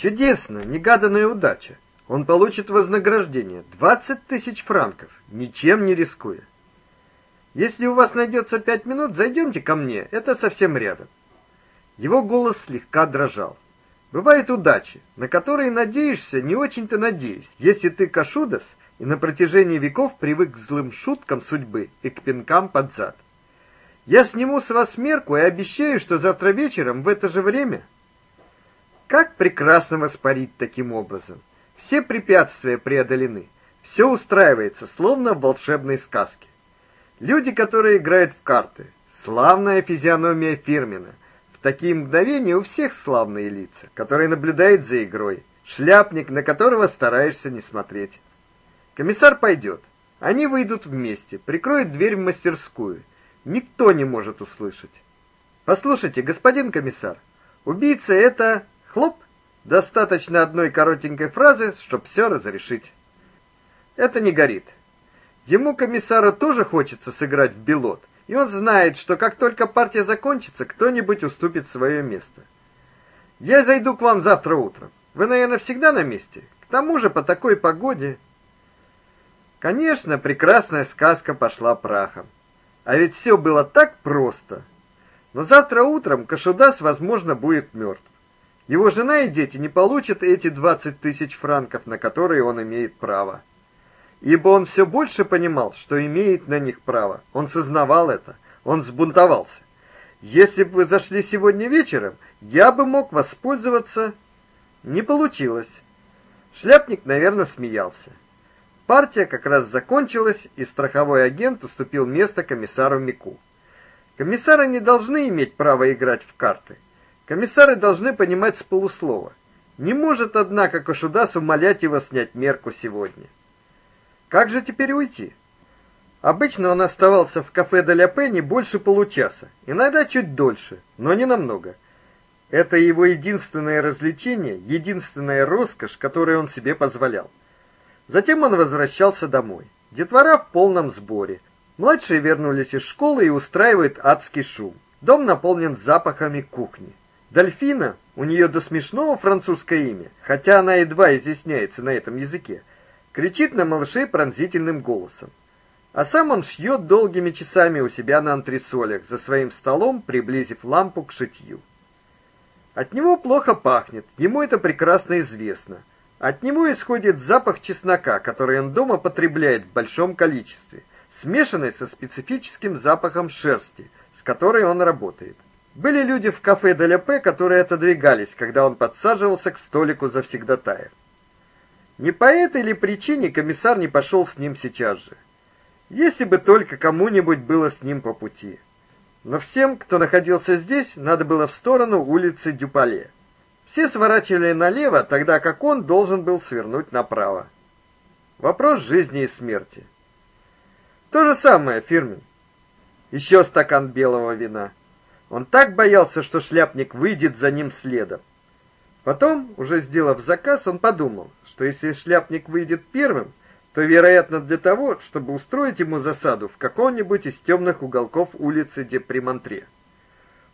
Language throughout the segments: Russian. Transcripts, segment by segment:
Чудесно, негаданная удача. Он получит вознаграждение 20 тысяч франков, ничем не рискуя. Если у вас найдется пять минут, зайдемте ко мне, это совсем рядом. Его голос слегка дрожал. Бывают удачи, на которые надеешься, не очень-то надеясь. Если ты кашудас и на протяжении веков привык к злым шуткам судьбы и к пинкам под зад. Я сниму с вас мерку и обещаю, что завтра вечером в это же время как прекрасно воспарить таким образом. Все препятствия преодолены. Все устраивается, словно в волшебной сказке. Люди, которые играют в карты, славная физиономия Фирмина. В такие мгновения у всех славные лица, которые наблюдают за игрой, шляпник, на которого стараешься не смотреть. Комиссар пойдет. Они выйдут вместе, прикроют дверь в мастерскую. Никто не может услышать. Послушайте, господин комиссар, убийца это хлоп. Достаточно одной коротенькой фразы, чтобы все разрешить. Это не горит. Ему комиссару тоже хочется сыграть в билот, и он знает, что как только партия закончится, кто-нибудь уступит свое место. Я зайду к вам завтра утром. Вы, наверное, всегда на месте. К тому же по такой погоде Конечно, прекрасная сказка пошла прахом. А ведь все было так просто. Но завтра утром Кашудас, возможно, будет мертв. Его жена и дети не получат эти 20 тысяч франков, на которые он имеет право. Ибо он все больше понимал, что имеет на них право. Он сознавал это. Он сбунтовался. Если бы вы зашли сегодня вечером, я бы мог воспользоваться. Не получилось. Шляпник, наверное, смеялся. Партия как раз закончилась, и страховой агент уступил место комиссару Мику. Комиссары не должны иметь права играть в карты. Комиссары должны понимать с полуслова. Не может однако Кошудас умолять его снять мерку сегодня. Как же теперь уйти? Обычно он оставался в кафе де ля не больше получаса, иногда чуть дольше, но не намного. Это его единственное развлечение, единственная роскошь, которую он себе позволял. Затем он возвращался домой. Детвора в полном сборе. Младшие вернулись из школы и устраивают адский шум. Дом наполнен запахами кухни. Дольфина, у нее до смешного французское имя, хотя она едва изъясняется на этом языке, кричит на малышей пронзительным голосом. А сам он шьет долгими часами у себя на антресолях, за своим столом, приблизив лампу к шитью. От него плохо пахнет, ему это прекрасно известно. От него исходит запах чеснока, который он дома потребляет в большом количестве, смешанный со специфическим запахом шерсти, с которой он работает. Были люди в кафе Де П, которые отодвигались, когда он подсаживался к столику завсегдатаев. Не по этой ли причине комиссар не пошел с ним сейчас же? Если бы только кому-нибудь было с ним по пути. Но всем, кто находился здесь, надо было в сторону улицы Дюпале. Все сворачивали налево, тогда как он должен был свернуть направо. Вопрос жизни и смерти. То же самое, Фирмин. Еще стакан белого вина. Он так боялся, что шляпник выйдет за ним следом. Потом, уже сделав заказ, он подумал, что если шляпник выйдет первым, то, вероятно, для того, чтобы устроить ему засаду в каком-нибудь из темных уголков улицы Депримонтре.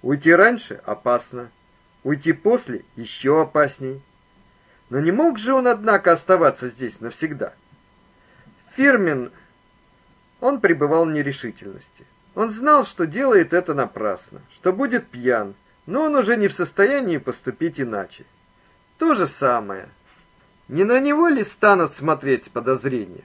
Уйти раньше опасно, Уйти после еще опасней. Но не мог же он однако оставаться здесь навсегда. Фирмен он пребывал в нерешительности. Он знал, что делает это напрасно, что будет пьян, но он уже не в состоянии поступить иначе. То же самое. Не на него ли станут смотреть с подозрением?